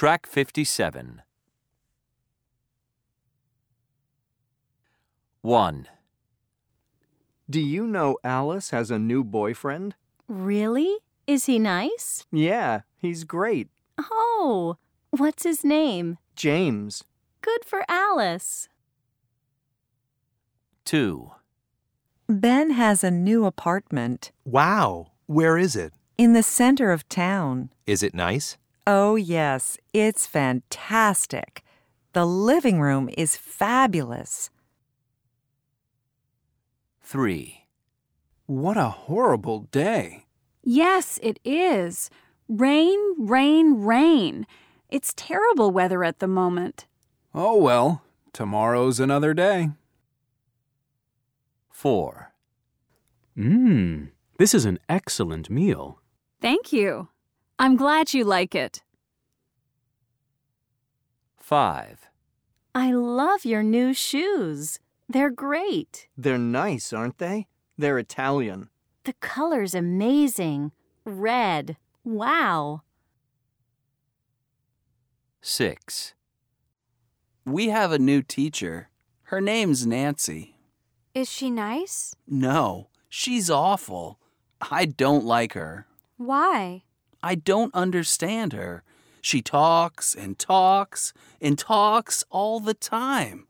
Track 57. 1, Do you know Alice has a new boyfriend? Really? Is he nice? Yeah, he's great. Oh, what's his name? James. Good for Alice. 2, Ben has a new apartment Wow. Where is it? in the center of town. Is it nice? Oh, yes, it's fantastic. The living room is fabulous. 3, What a horrible day. Yes, it is. Rain, rain, rain. It's terrible weather at the moment. Oh well, tomorrow's another day. 4, Mmm, this is an excellent meal. Thank you. I'm glad you like it. 5, I love your new shoes. They're great. They're nice, aren't they? They're Italian. The color's amazing. Red. Wow. 6, We have a new teacher. Her name's Nancy. Is she nice? No, she's awful. I don't like her. Why? I don't understand her. She talks and talks and talks all the time.